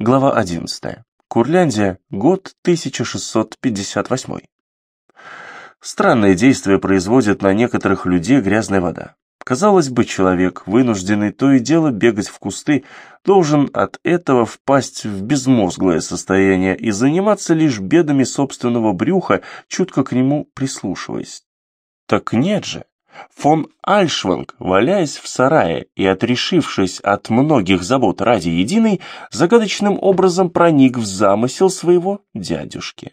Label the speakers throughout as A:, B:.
A: Глава 11. Курляндия, год 1658. Странное действие производит на некоторых людей грязная вода. Казалось бы, человек, вынужденный то и дело бегать в кусты, должен от этого впасть в безмозглое состояние и заниматься лишь бедами собственного брюха, чутко к нему прислушиваясь. Так нет же. Фон Альшванг, валяясь в сарае и отрешившись от многих забот ради единой, загадочным образом проник в замысел своего дядюшки.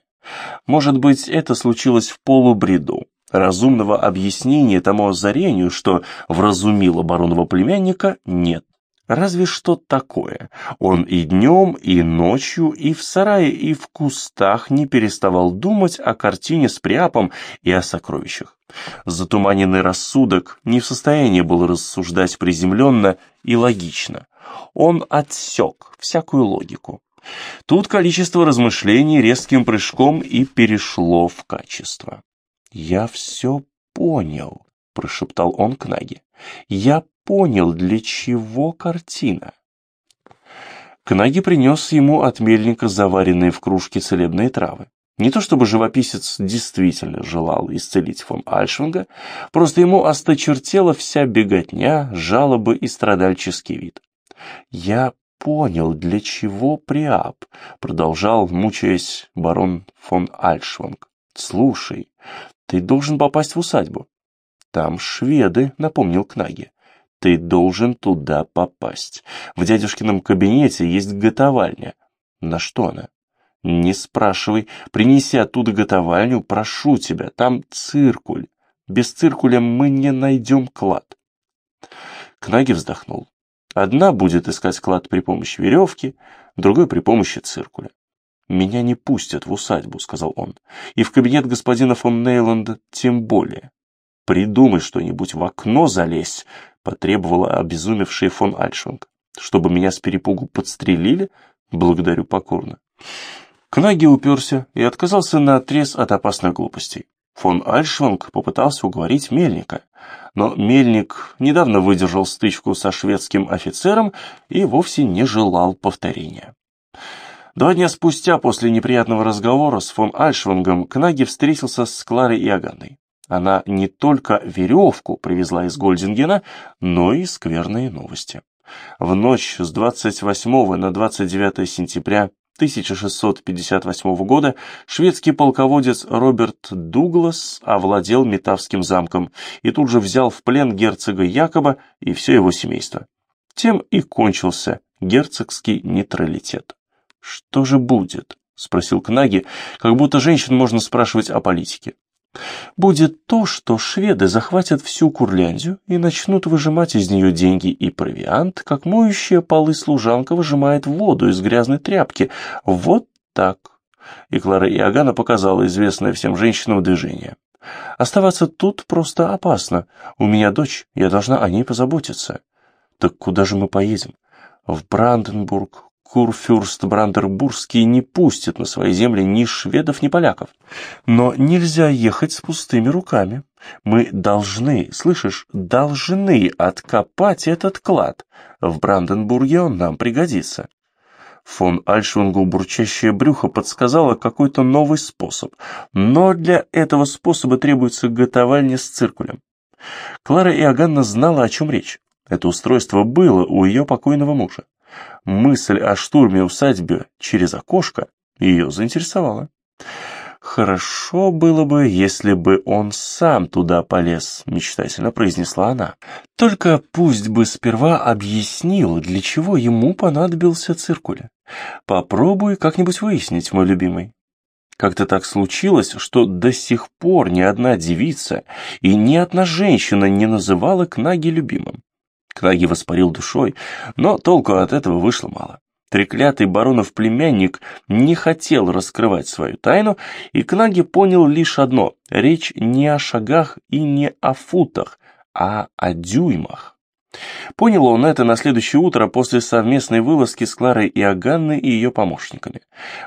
A: Может быть, это случилось в полубреду. Разумного объяснения тому озарению, что вразумило баронова племянника, нет. Разве что такое. Он и днем, и ночью, и в сарае, и в кустах не переставал думать о картине с Приапом и о сокровищах. Затуманенный рассудок не в состоянии был рассуждать приземленно и логично. Он отсек всякую логику. Тут количество размышлений резким прыжком и перешло в качество. «Я все понял», — прошептал он к Наге. «Я понял, для чего картина. Кнаги принес ему от мельника заваренные в кружке целебные травы. Не то чтобы живописец действительно желал исцелить фон Альшвинга, просто ему осточертела вся беготня, жалобы и страдальческий вид. «Я понял, для чего Приап», — продолжал, мучаясь барон фон Альшванг. «Слушай, ты должен попасть в усадьбу». «Там шведы», — напомнил Кнаги. Ты должен туда попасть. В дядюшкином кабинете есть готовальня. На что она? Не спрашивай. Принеси оттуда готовальню, прошу тебя. Там циркуль. Без циркуля мы не найдем клад. Кнаги вздохнул. Одна будет искать клад при помощи веревки, другой при помощи циркуля. «Меня не пустят в усадьбу», — сказал он, — «и в кабинет господина фон Нейланда тем более. Придумай что-нибудь, в окно залезь, потребовала обезумевший фон Альшванг. Чтобы меня с перепугу подстрелили? Благодарю покорно. Кнаги уперся и отказался на отрез от опасных глупостей. Фон Альшванг попытался уговорить Мельника, но Мельник недавно выдержал стычку со шведским офицером и вовсе не желал повторения. Два дня спустя, после неприятного разговора с фон Альшвангом, Кнаги встретился с Кларой и Аганной. Она не только веревку привезла из Гольдингена, но и скверные новости. В ночь с 28 на 29 сентября 1658 года шведский полководец Роберт Дуглас овладел Метавским замком и тут же взял в плен герцога Якоба и все его семейство. Тем и кончился герцогский нейтралитет. «Что же будет?» — спросил Кнаги, как будто женщин можно спрашивать о политике будет то, что шведы захватят всю Курляндию и начнут выжимать из нее деньги и провиант, как моющая полы служанка выжимает воду из грязной тряпки. Вот так. И Клара Иоганна показала известное всем женщинам движение. Оставаться тут просто опасно. У меня дочь, я должна о ней позаботиться. Так куда же мы поедем? В Бранденбург, Курфюрст Брандербургский не пустит на свои земли ни шведов, ни поляков. Но нельзя ехать с пустыми руками. Мы должны, слышишь, должны откопать этот клад. В Бранденбурге он нам пригодится. Фон Альшвангу бурчащее брюхо подсказало какой-то новый способ, но для этого способа требуется готовальня с циркулем. Клара Иоганна знала, о чем речь. Это устройство было у ее покойного мужа. Мысль о штурме усадьбы через окошко ее заинтересовала. «Хорошо было бы, если бы он сам туда полез», — мечтательно произнесла она. «Только пусть бы сперва объяснил, для чего ему понадобился циркуль. Попробуй как-нибудь выяснить, мой любимый». Как-то так случилось, что до сих пор ни одна девица и ни одна женщина не называла Кнаги любимым. Кнаги воспарил душой, но толку от этого вышло мало. Треклятый баронов племянник не хотел раскрывать свою тайну, и Кнаги понял лишь одно – речь не о шагах и не о футах, а о дюймах. Понял он это на следующее утро после совместной вылазки с Кларой и Аганной и ее помощниками.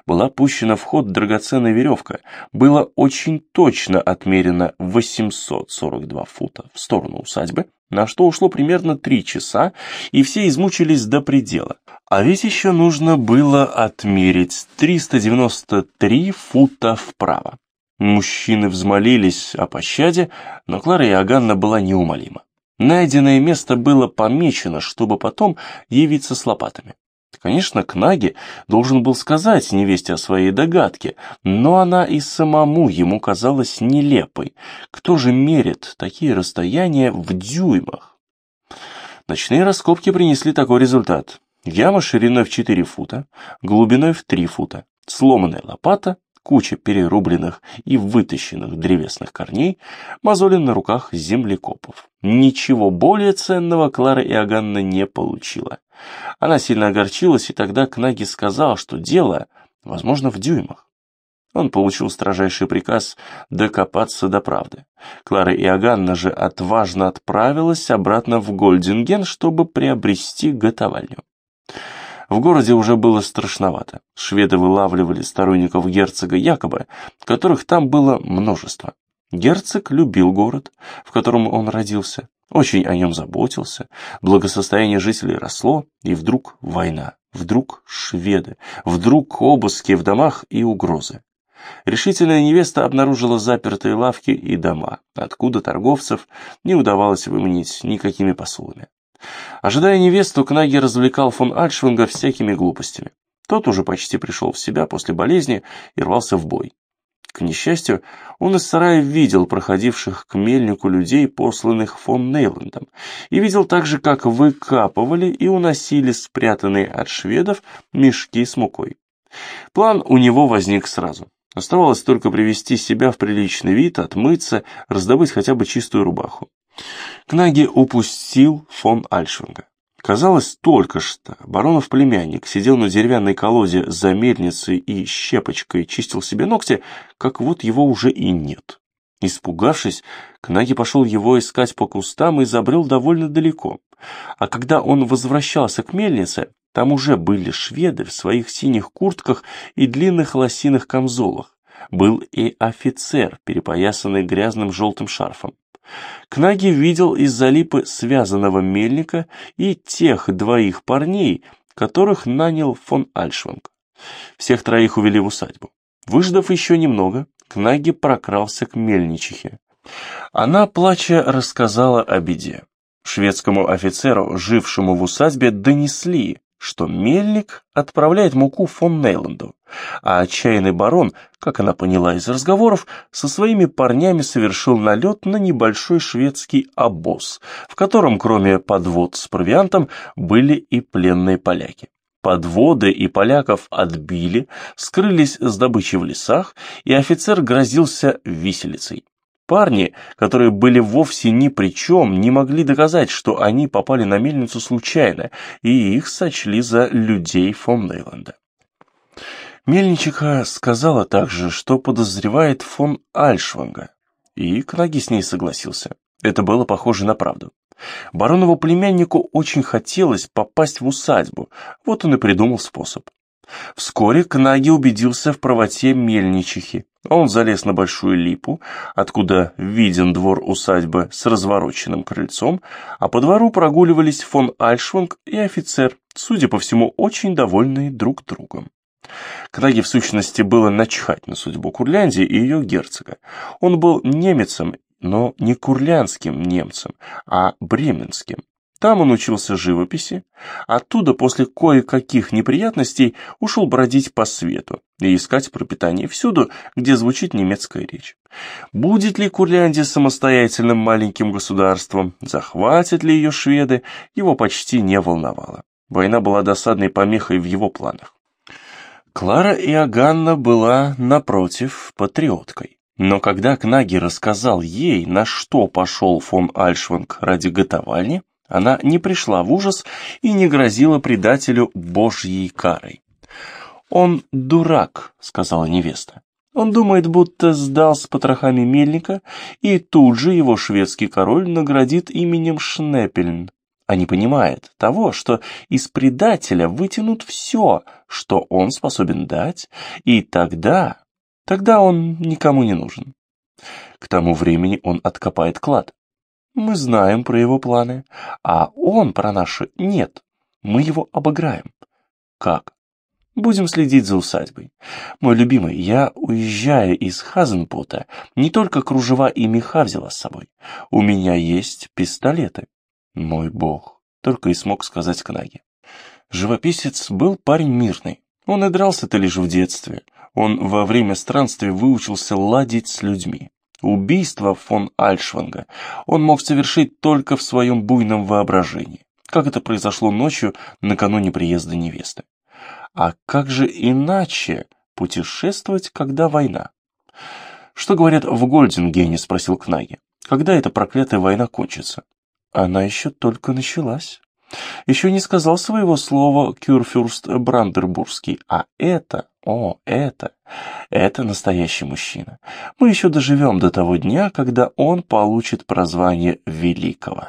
A: Была пущена в ход драгоценная веревка. Было очень точно отмерено 842 фута в сторону усадьбы на что ушло примерно три часа, и все измучились до предела. А ведь еще нужно было отмерить 393 фута вправо. Мужчины взмолились о пощаде, но Клара Иоганна была неумолима. Найденное место было помечено, чтобы потом явиться с лопатами. Конечно, Кнаги должен был сказать невесте о своей догадке, но она и самому ему казалась нелепой. Кто же мерит такие расстояния в дюймах? Ночные раскопки принесли такой результат. Яма шириной в 4 фута, глубиной в 3 фута, сломанная лопата, куча перерубленных и вытащенных древесных корней, мозоли на руках землекопов. Ничего более ценного Клара Иоганна не получила. Она сильно огорчилась, и тогда Кнаги сказал, что дело, возможно, в дюймах. Он получил строжайший приказ докопаться до правды. Клара Иоганна же отважно отправилась обратно в Гольдинген, чтобы приобрести готовальню. В городе уже было страшновато. Шведы вылавливали сторонников герцога Якоба, которых там было множество. Герцог любил город, в котором он родился, очень о нем заботился, благосостояние жителей росло, и вдруг война, вдруг шведы, вдруг обыски в домах и угрозы. Решительная невеста обнаружила запертые лавки и дома, откуда торговцев не удавалось выманить никакими посулами. Ожидая невесту, Кнаги развлекал фон Альшвинга всякими глупостями. Тот уже почти пришел в себя после болезни и рвался в бой. К несчастью, он из сарая видел проходивших к мельнику людей, посланных фон Нейландом, и видел также, как выкапывали и уносили спрятанные от шведов мешки с мукой. План у него возник сразу. Оставалось только привести себя в приличный вид, отмыться, раздобыть хотя бы чистую рубаху. Кнаги упустил фон Альшвинга. Казалось, только что баронов племянник сидел на деревянной колоде за мельницей и щепочкой чистил себе ногти, как вот его уже и нет. Испугавшись, Кнаги пошел его искать по кустам и забрел довольно далеко. А когда он возвращался к мельнице, там уже были шведы в своих синих куртках и длинных лосиных камзолах. Был и офицер, перепоясанный грязным желтым шарфом. Кнаги видел из-за липы связанного мельника и тех двоих парней, которых нанял фон Альшванг. Всех троих увели в усадьбу. Выждав еще немного, Кнаги прокрался к мельничихе. Она, плача, рассказала о беде. Шведскому офицеру, жившему в усадьбе, донесли, что мельник отправляет муку фон Нейланду, а отчаянный барон, как она поняла из разговоров, со своими парнями совершил налет на небольшой шведский обоз, в котором кроме подвод с провиантом были и пленные поляки. Подводы и поляков отбили, скрылись с добычей в лесах, и офицер грозился виселицей. Парни, которые были вовсе ни при чем, не могли доказать, что они попали на мельницу случайно, и их сочли за людей фон Нейланда. Мельничиха сказала также, что подозревает фон Альшванга, и Кнаги с ней согласился. Это было похоже на правду. Баронову племяннику очень хотелось попасть в усадьбу, вот он и придумал способ. Вскоре Кнаги убедился в правоте мельничихи. Он залез на большую липу, откуда виден двор усадьбы с развороченным крыльцом, а по двору прогуливались фон Альшванг и офицер, судя по всему, очень довольные друг другом. Кнаги, в сущности, было начхать на судьбу Курляндии и ее герцога. Он был немецем, но не курлянским немцем, а бременским. Там он учился живописи, оттуда после кое-каких неприятностей ушел бродить по свету и искать пропитание всюду, где звучит немецкая речь. Будет ли Курляндия самостоятельным маленьким государством, захватят ли ее шведы, его почти не волновало. Война была досадной помехой в его планах. Клара Иоганна была, напротив, патриоткой. Но когда Кнаги рассказал ей, на что пошел фон Альшванг ради готовальни, она не пришла в ужас и не грозила предателю божьей карой. «Он дурак», — сказала невеста. «Он думает, будто сдал с потрохами мельника, и тут же его шведский король наградит именем Шнепельн, а не понимает того, что из предателя вытянут все, что он способен дать, и тогда, тогда он никому не нужен. К тому времени он откопает клад. Мы знаем про его планы, а он про наши нет. Мы его обыграем. Как? Будем следить за усадьбой. Мой любимый, я, уезжая из Хазенпота, не только кружева и меха взяла с собой. У меня есть пистолеты. Мой бог, только и смог сказать Кнаги. Живописец был парень мирный. Он и дрался-то лишь в детстве. Он во время странствий выучился ладить с людьми. Убийство фон Альшванга он мог совершить только в своем буйном воображении, как это произошло ночью накануне приезда невесты. А как же иначе путешествовать, когда война? Что говорят в Гольдингене, спросил Кнаги. Когда эта проклятая война кончится? Она еще только началась. Еще не сказал своего слова Кюрфюрст Брандербургский, а это, о, это, это настоящий мужчина. Мы еще доживем до того дня, когда он получит прозвание Великого.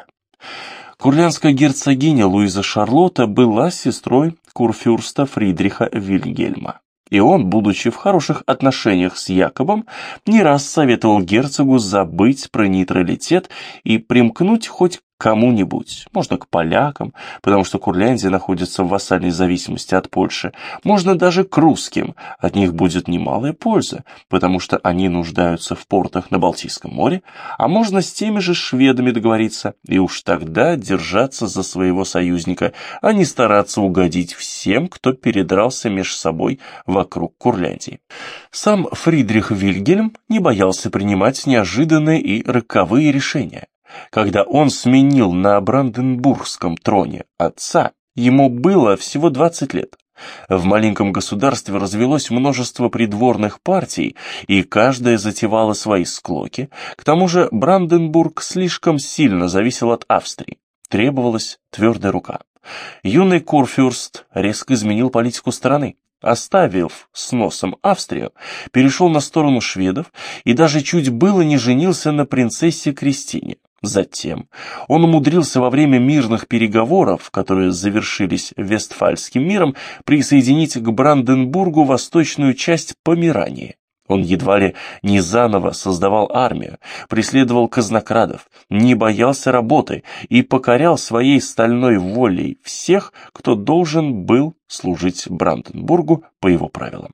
A: Курлянская герцогиня Луиза Шарлотта была сестрой курфюрста Фридриха Вильгельма. И он, будучи в хороших отношениях с Якобом, не раз советовал герцогу забыть про нейтралитет и примкнуть хоть кому-нибудь, можно к полякам, потому что Курляндия находится в вассальной зависимости от Польши, можно даже к русским, от них будет немалая польза, потому что они нуждаются в портах на Балтийском море, а можно с теми же шведами договориться и уж тогда держаться за своего союзника, а не стараться угодить всем, кто передрался меж собой вокруг Курляндии. Сам Фридрих Вильгельм не боялся принимать неожиданные и роковые решения. Когда он сменил на Бранденбургском троне отца, ему было всего 20 лет. В маленьком государстве развелось множество придворных партий, и каждая затевала свои склоки. К тому же Бранденбург слишком сильно зависел от Австрии. Требовалась твердая рука. Юный Курфюрст резко изменил политику страны. Оставив с носом Австрию, перешел на сторону шведов и даже чуть было не женился на принцессе Кристине. Затем он умудрился во время мирных переговоров, которые завершились Вестфальским миром, присоединить к Бранденбургу восточную часть Померании. Он едва ли не заново создавал армию, преследовал казнокрадов, не боялся работы и покорял своей стальной волей всех, кто должен был служить Бранденбургу по его правилам.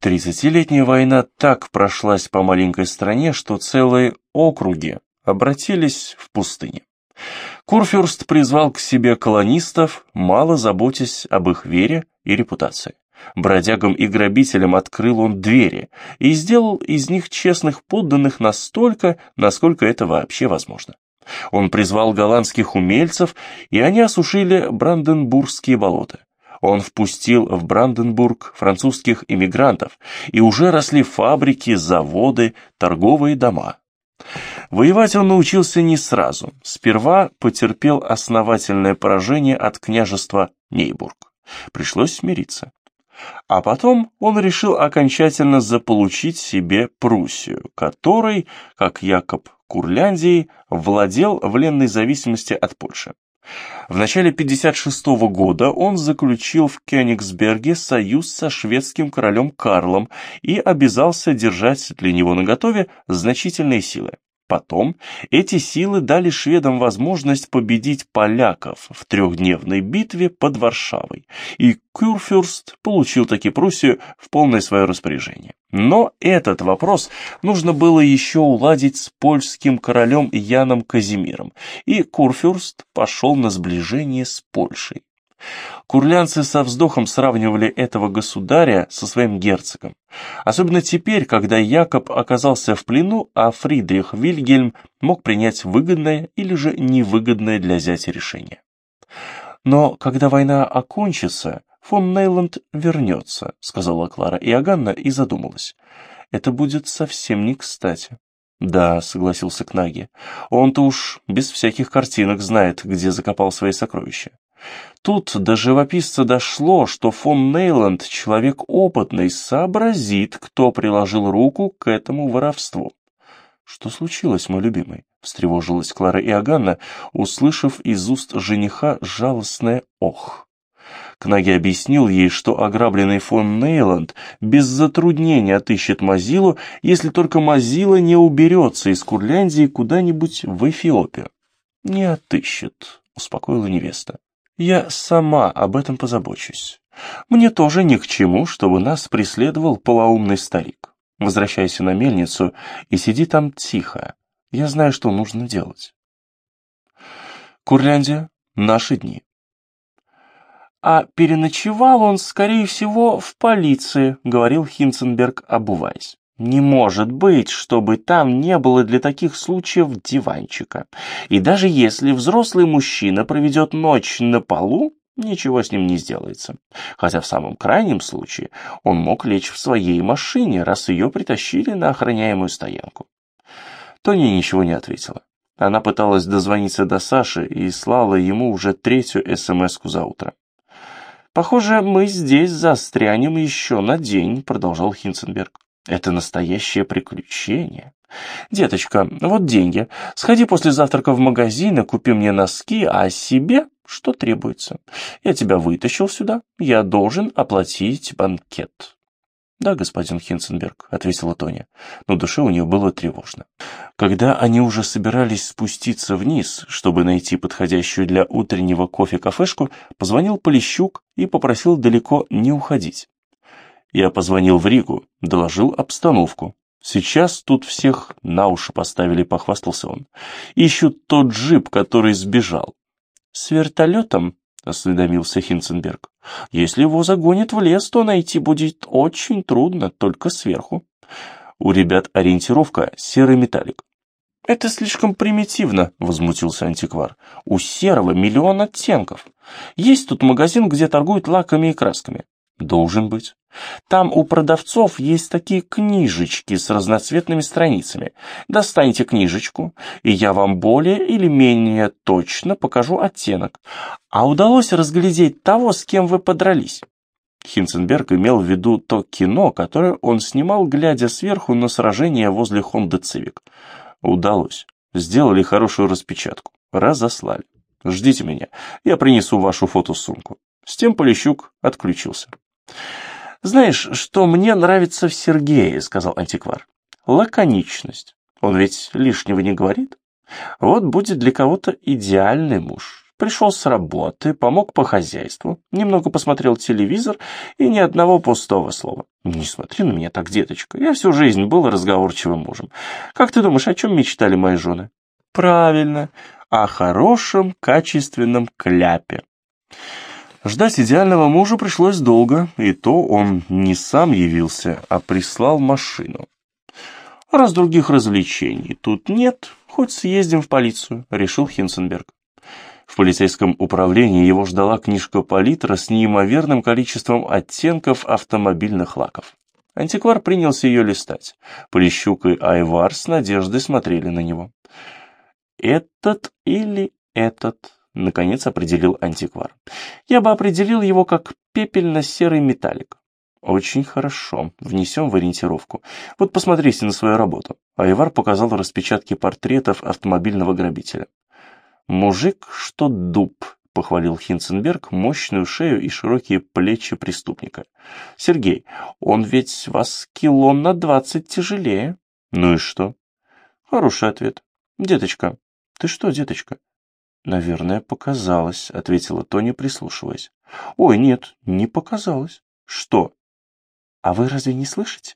A: Тридцатилетняя война так прошлась по маленькой стране, что целые округи обратились в пустыне. Курфюрст призвал к себе колонистов, мало заботясь об их вере и репутации. Бродягам и грабителям открыл он двери и сделал из них честных подданных настолько, насколько это вообще возможно. Он призвал голландских умельцев, и они осушили Бранденбургские болота. Он впустил в Бранденбург французских иммигрантов, и уже росли фабрики, заводы, торговые дома. Воевать он научился не сразу. Сперва потерпел основательное поражение от княжества Нейбург. Пришлось смириться. А потом он решил окончательно заполучить себе Пруссию, которой, как Якоб Курляндии, владел в ленной зависимости от Польши. В начале 56 -го года он заключил в Кёнигсберге союз со шведским королем Карлом и обязался держать для него наготове значительные силы. Потом эти силы дали шведам возможность победить поляков в трехдневной битве под Варшавой, и Кюрфюрст получил таки Пруссию в полное свое распоряжение. Но этот вопрос нужно было еще уладить с польским королем Яном Казимиром, и Курфюрст пошел на сближение с Польшей. Курлянцы со вздохом сравнивали этого государя со своим герцогом. Особенно теперь, когда Якоб оказался в плену, а Фридрих Вильгельм мог принять выгодное или же невыгодное для зятя решение. Но когда война окончится, фон Нейланд вернется, сказала Клара Иоганна и задумалась. Это будет совсем не кстати. Да, согласился Кнаги. Он-то уж без всяких картинок знает, где закопал свои сокровища. Тут до живописца дошло, что фон Нейланд, человек опытный, сообразит, кто приложил руку к этому воровству. «Что случилось, мой любимый?» — встревожилась Клара Иоганна, услышав из уст жениха жалостное «ох». Кнаги объяснил ей, что ограбленный фон Нейланд без затруднения отыщет Мазилу, если только Мазила не уберется из Курляндии куда-нибудь в Эфиопию. «Не отыщет», — успокоила невеста. «Я сама об этом позабочусь. Мне тоже ни к чему, чтобы нас преследовал полоумный старик. Возвращайся на мельницу и сиди там тихо. Я знаю, что нужно делать». Курляндия — наши дни. «А переночевал он, скорее всего, в полиции», — говорил Хинценберг, обуваясь. «Не может быть, чтобы там не было для таких случаев диванчика. И даже если взрослый мужчина проведет ночь на полу, ничего с ним не сделается. Хотя в самом крайнем случае он мог лечь в своей машине, раз ее притащили на охраняемую стоянку». Тони ничего не ответила. Она пыталась дозвониться до Саши и слала ему уже третью СМС-ку за утро. «Похоже, мы здесь застрянем еще на день», — продолжал Хинценберг. «Это настоящее приключение. Деточка, вот деньги. Сходи после завтрака в магазин и купи мне носки, а себе что требуется. Я тебя вытащил сюда, я должен оплатить банкет». «Да, господин Хинценберг», — ответила Тоня, но душе у нее было тревожно. Когда они уже собирались спуститься вниз, чтобы найти подходящую для утреннего кофе кафешку, позвонил Полищук и попросил далеко не уходить. Я позвонил в Ригу, доложил обстановку. Сейчас тут всех на уши поставили, похвастался он. Ищут тот джип, который сбежал. С вертолетом — осведомился Хинценберг. «Если его загонят в лес, то найти будет очень трудно, только сверху. У ребят ориентировка — серый металлик». «Это слишком примитивно», — возмутился антиквар. «У серого миллион оттенков. Есть тут магазин, где торгуют лаками и красками. Должен быть. Там у продавцов есть такие книжечки с разноцветными страницами. Достаньте книжечку, и я вам более или менее точно покажу оттенок. А удалось разглядеть того, с кем вы подрались. Хинценберг имел в виду то кино, которое он снимал, глядя сверху на сражение возле Хонда Цивик. Удалось. Сделали хорошую распечатку. Разослали. Ждите меня, я принесу вашу фотосумку. С тем Полищук отключился. «Знаешь, что мне нравится в Сергее», — сказал антиквар. «Лаконичность. Он ведь лишнего не говорит. Вот будет для кого-то идеальный муж. Пришел с работы, помог по хозяйству, немного посмотрел телевизор и ни одного пустого слова. Не смотри на меня так, деточка. Я всю жизнь был разговорчивым мужем. Как ты думаешь, о чем мечтали мои жены? Правильно, о хорошем, качественном кляпе. Ждать идеального мужа пришлось долго, и то он не сам явился, а прислал машину. «Раз других развлечений тут нет, хоть съездим в полицию», — решил Хинценберг. В полицейском управлении его ждала книжка палитра с неимоверным количеством оттенков автомобильных лаков. Антиквар принялся ее листать. Полищук и Айвар с надеждой смотрели на него. «Этот или этот?» — наконец определил антиквар. «Я бы определил его как пепельно-серый металлик». «Очень хорошо. Внесем в ориентировку. Вот посмотрите на свою работу». Айвар показал распечатки портретов автомобильного грабителя. «Мужик, что дуб», — похвалил Хинценберг мощную шею и широкие плечи преступника. «Сергей, он ведь вас кило на двадцать тяжелее». «Ну и что?» «Хороший ответ. Деточка». «Ты что, деточка?» «Наверное, показалось», — ответила Тоня, прислушиваясь. «Ой, нет, не показалось». «Что?» «А вы разве не слышите?»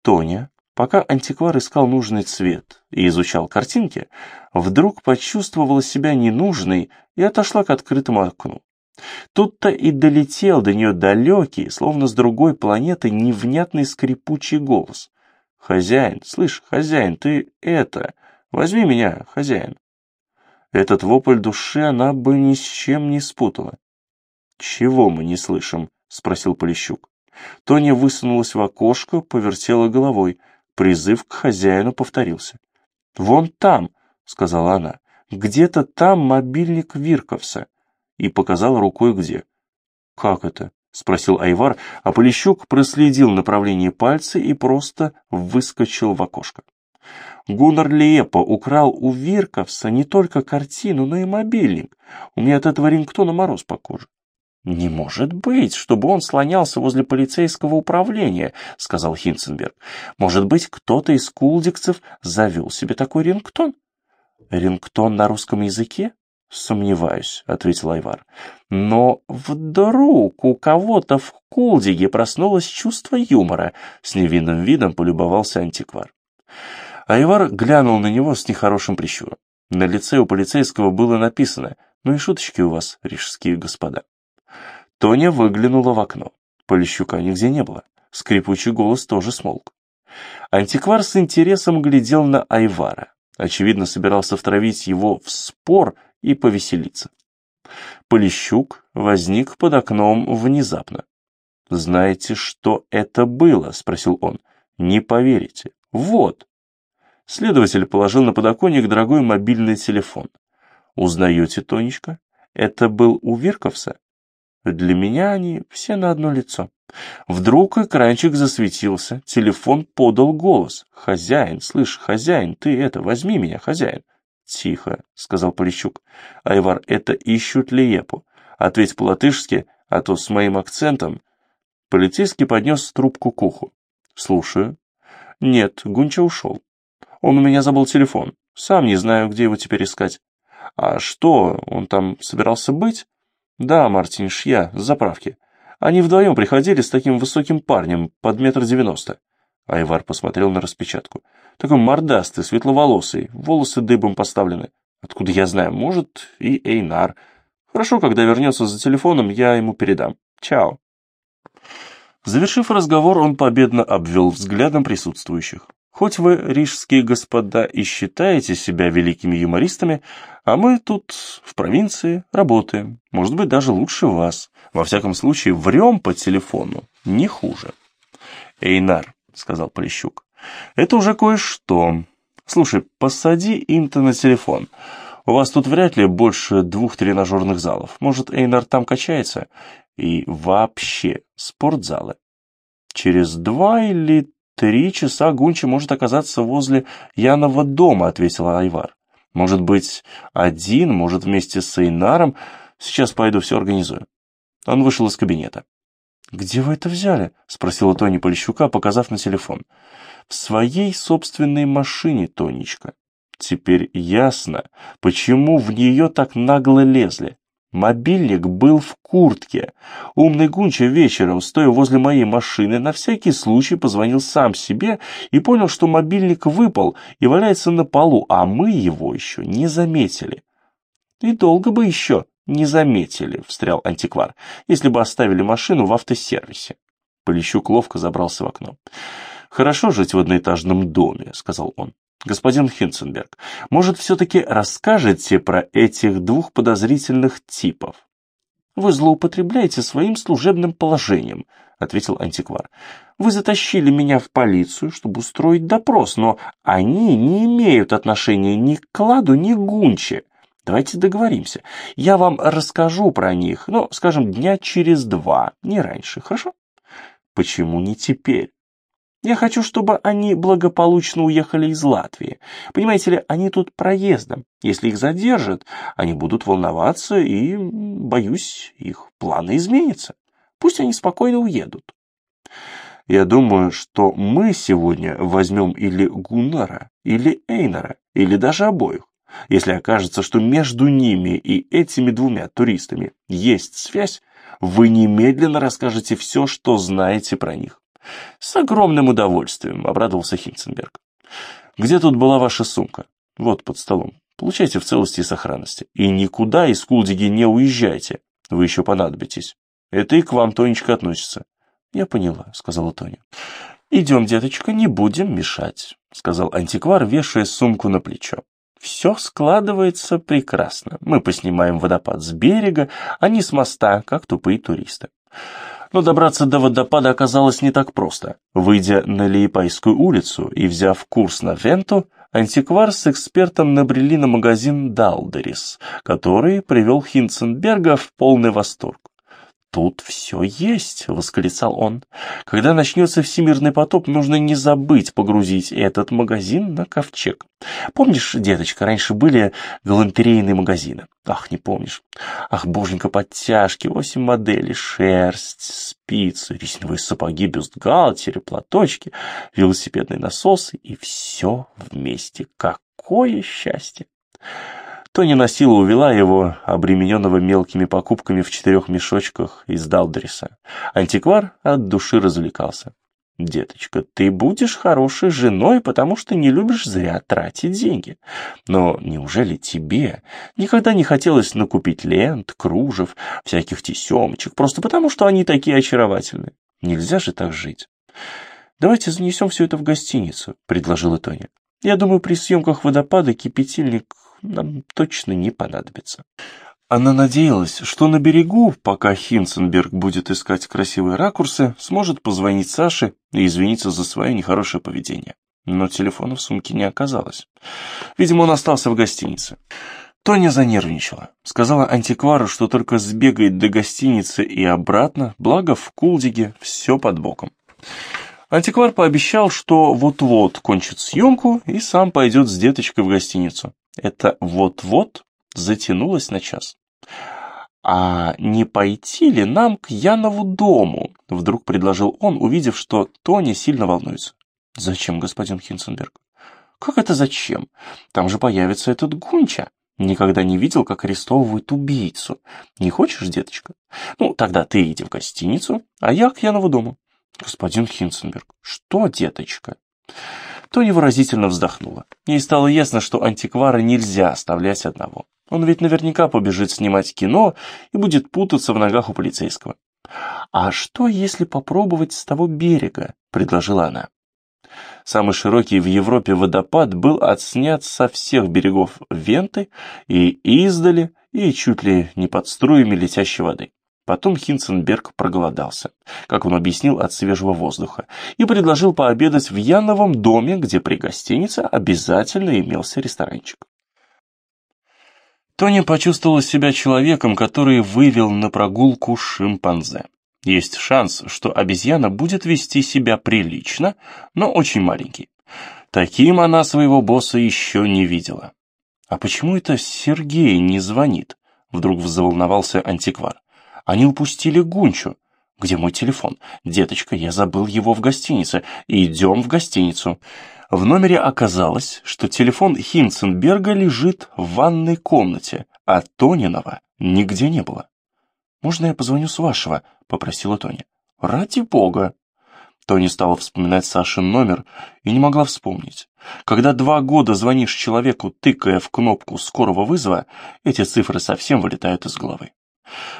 A: Тоня, пока антиквар искал нужный цвет и изучал картинки, вдруг почувствовала себя ненужной и отошла к открытому окну. Тут-то и долетел до нее далекий, словно с другой планеты, невнятный скрипучий голос. «Хозяин, слышь, хозяин, ты это, возьми меня, хозяин». Этот вопль души она бы ни с чем не спутала. «Чего мы не слышим?» — спросил Полищук. Тоня высунулась в окошко, повертела головой. Призыв к хозяину повторился. «Вон там», — сказала она, — «где-то там мобильник Вирковса». И показал рукой где. «Как это?» — спросил Айвар, а Полищук проследил направление пальца и просто выскочил в окошко. Гуннар Лепо украл у Вирковса не только картину, но и мобильник. У меня от этого рингтона мороз по коже. «Не может быть, чтобы он слонялся возле полицейского управления», — сказал Хинценберг. «Может быть, кто-то из кулдикцев завел себе такой рингтон?» Рингтон на русском языке? «Сомневаюсь», — ответил Айвар. «Но вдруг у кого-то в Кулдиге проснулось чувство юмора», — с невинным видом полюбовался антиквар. Айвар глянул на него с нехорошим прищуром. На лице у полицейского было написано «Ну и шуточки у вас, рижские господа». Тоня выглянула в окно. Полищука нигде не было. Скрипучий голос тоже смолк. Антиквар с интересом глядел на Айвара. Очевидно, собирался втравить его в спор и повеселиться. Полищук возник под окном внезапно. «Знаете, что это было?» — спросил он. «Не поверите. Вот». Следователь положил на подоконник дорогой мобильный телефон. «Узнаете, Тонечка? Это был у Вирковса?» «Для меня они все на одно лицо». Вдруг экранчик засветился, телефон подал голос. «Хозяин, слышь, хозяин, ты это, возьми меня, хозяин». «Тихо», — сказал Полищук. «Айвар, это ищут Лиепу. Ответь по-латышски, а то с моим акцентом...» Полицейский поднес трубку к уху. «Слушаю». «Нет, Гунча ушел. Он у меня забыл телефон. Сам не знаю, где его теперь искать». «А что, он там собирался быть?» «Да, Мартинш, я, с заправки. Они вдвоем приходили с таким высоким парнем, под метр девяносто». Айвар посмотрел на распечатку. Такой мордастый, светловолосый, волосы дыбом поставлены. Откуда я знаю, может, и Эйнар. Хорошо, когда вернется за телефоном, я ему передам. Чао. Завершив разговор, он победно обвел взглядом присутствующих. Хоть вы, рижские господа, и считаете себя великими юмористами, а мы тут, в провинции, работаем. Может быть, даже лучше вас. Во всяком случае, врем по телефону не хуже. Эйнар, — сказал Полищук. «Это уже кое-что. Слушай, посади Инта на телефон. У вас тут вряд ли больше двух тренажерных залов. Может, Эйнар там качается? И вообще, спортзалы. Через два или три часа Гунча может оказаться возле Янова дома», — ответила Айвар. «Может быть, один, может, вместе с Эйнаром. Сейчас пойду все организую». Он вышел из кабинета. «Где вы это взяли?» — спросила Тони Полищука, показав на телефон. «В своей собственной машине, Тонечка. Теперь ясно, почему в нее так нагло лезли. Мобильник был в куртке. Умный Гунча вечером, стоя возле моей машины, на всякий случай позвонил сам себе и понял, что мобильник выпал и валяется на полу, а мы его еще не заметили. И долго бы еще «Не заметили», — встрял антиквар, «если бы оставили машину в автосервисе». Полищук ловко забрался в окно. «Хорошо жить в одноэтажном доме», — сказал он. «Господин Хинценберг, может, все-таки расскажете про этих двух подозрительных типов?» «Вы злоупотребляете своим служебным положением», — ответил антиквар. «Вы затащили меня в полицию, чтобы устроить допрос, но они не имеют отношения ни к кладу, ни к гунче. Давайте договоримся. Я вам расскажу про них, ну, скажем, дня через два, не раньше, хорошо? Почему не теперь? Я хочу, чтобы они благополучно уехали из Латвии. Понимаете ли, они тут проездом. Если их задержат, они будут волноваться, и, боюсь, их планы изменятся. Пусть они спокойно уедут. Я думаю, что мы сегодня возьмем или Гуннара, или Эйнара, или даже обоих. Если окажется, что между ними и этими двумя туристами есть связь, вы немедленно расскажете все, что знаете про них. С огромным удовольствием, обрадовался Хинценберг. Где тут была ваша сумка? Вот под столом. Получайте в целости и сохранности. И никуда из Кулдиги не уезжайте. Вы еще понадобитесь. Это и к вам, Тонечка, относится. Я поняла, сказала Тоня. Идем, деточка, не будем мешать, сказал антиквар, вешая сумку на плечо. Все складывается прекрасно. Мы поснимаем водопад с берега, а не с моста, как тупые туристы. Но добраться до водопада оказалось не так просто. Выйдя на Лиепайскую улицу и взяв курс на Венту, антиквар с экспертом набрели на магазин «Далдерис», который привел Хинценберга в полный восторг. «Тут все есть», — восклицал он. «Когда начнется всемирный потоп, нужно не забыть погрузить этот магазин на ковчег. Помнишь, деточка, раньше были галантерейные магазины? Ах, не помнишь. Ах, боженька, подтяжки, восемь моделей, шерсть, спицы, резиновые сапоги, бюстгальтеры, платочки, велосипедные насосы и все вместе. Какое счастье!» Тони носила увела его, обремененного мелкими покупками в четырех мешочках из Далдриса. Антиквар от души развлекался. «Деточка, ты будешь хорошей женой, потому что не любишь зря тратить деньги. Но неужели тебе никогда не хотелось накупить лент, кружев, всяких тесемочек, просто потому что они такие очаровательные? Нельзя же так жить». «Давайте занесем все это в гостиницу», — предложила Тоня. «Я думаю, при съемках водопада кипятильник нам точно не понадобится». Она надеялась, что на берегу, пока Хинценберг будет искать красивые ракурсы, сможет позвонить Саше и извиниться за свое нехорошее поведение. Но телефона в сумке не оказалось. Видимо, он остался в гостинице. Тоня занервничала. Сказала антиквару, что только сбегает до гостиницы и обратно, благо в Кулдиге все под боком. Антиквар пообещал, что вот-вот кончит съемку и сам пойдет с деточкой в гостиницу. Это вот-вот затянулось на час. «А не пойти ли нам к Янову дому?» — вдруг предложил он, увидев, что Тони сильно волнуется. «Зачем, господин Хинценберг?» «Как это зачем? Там же появится этот Гунча. Никогда не видел, как арестовывают убийцу. Не хочешь, деточка? Ну, тогда ты иди в гостиницу, а я к Янову дому». «Господин Хинценберг, что, деточка?» Тони выразительно вздохнула. Ей стало ясно, что антиквара нельзя оставлять одного. Он ведь наверняка побежит снимать кино и будет путаться в ногах у полицейского. «А что, если попробовать с того берега?» – предложила она. Самый широкий в Европе водопад был отснят со всех берегов Венты и издали, и чуть ли не под струями летящей воды. Потом Хинценберг проголодался, как он объяснил, от свежего воздуха, и предложил пообедать в Яновом доме, где при гостинице обязательно имелся ресторанчик. Тони почувствовала себя человеком, который вывел на прогулку шимпанзе. Есть шанс, что обезьяна будет вести себя прилично, но очень маленький. Таким она своего босса еще не видела. «А почему это Сергей не звонит?» Вдруг заволновался антиквар. «Они упустили Гунчу. Где мой телефон? Деточка, я забыл его в гостинице. Идем в гостиницу». В номере оказалось, что телефон Хинценберга лежит в ванной комнате, а Тонинова нигде не было. «Можно я позвоню с вашего?» — попросила Тоня. «Ради бога!» Тони стала вспоминать Сашин номер и не могла вспомнить. Когда два года звонишь человеку, тыкая в кнопку скорого вызова, эти цифры совсем вылетают из головы.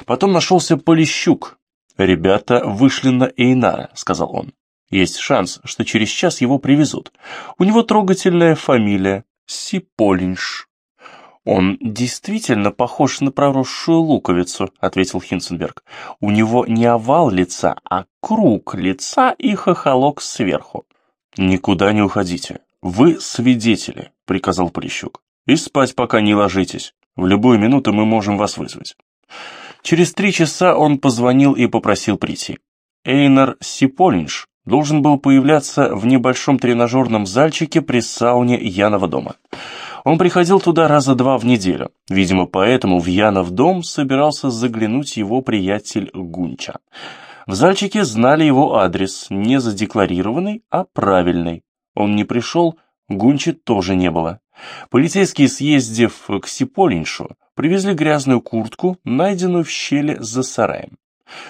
A: Потом нашелся Полищук. «Ребята вышли на Эйнара», — сказал он. Есть шанс, что через час его привезут. У него трогательная фамилия Сиполинш. «Он действительно похож на проросшую луковицу», — ответил Хинценберг. «У него не овал лица, а круг лица и хохолок сверху». «Никуда не уходите. Вы свидетели», — приказал Полищук. «И спать пока не ложитесь. В любую минуту мы можем вас вызвать». Через три часа он позвонил и попросил прийти. Эйнар Сиполинш должен был появляться в небольшом тренажерном зальчике при сауне Янова дома. Он приходил туда раза два в неделю. Видимо, поэтому в Янов дом собирался заглянуть его приятель Гунча. В зальчике знали его адрес, не задекларированный, а правильный. Он не пришел, Гунчи тоже не было. Полицейские, съездив к Сиполиншу, привезли грязную куртку, найденную в щели за сараем.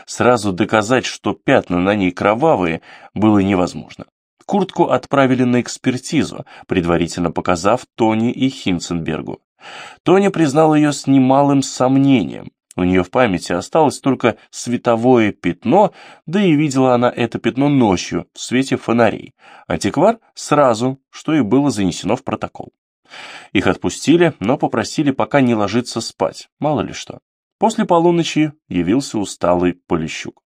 A: Сразу доказать, что пятна на ней кровавые, было невозможно. Куртку отправили на экспертизу, предварительно показав Тони и Хинценбергу. Тони признал ее с немалым сомнением. У нее в памяти осталось только световое пятно, да и видела она это пятно ночью в свете фонарей. Антиквар сразу, что и было занесено в протокол. Их отпустили, но попросили пока не ложиться спать, мало ли что. После полуночи явился усталый Полищук.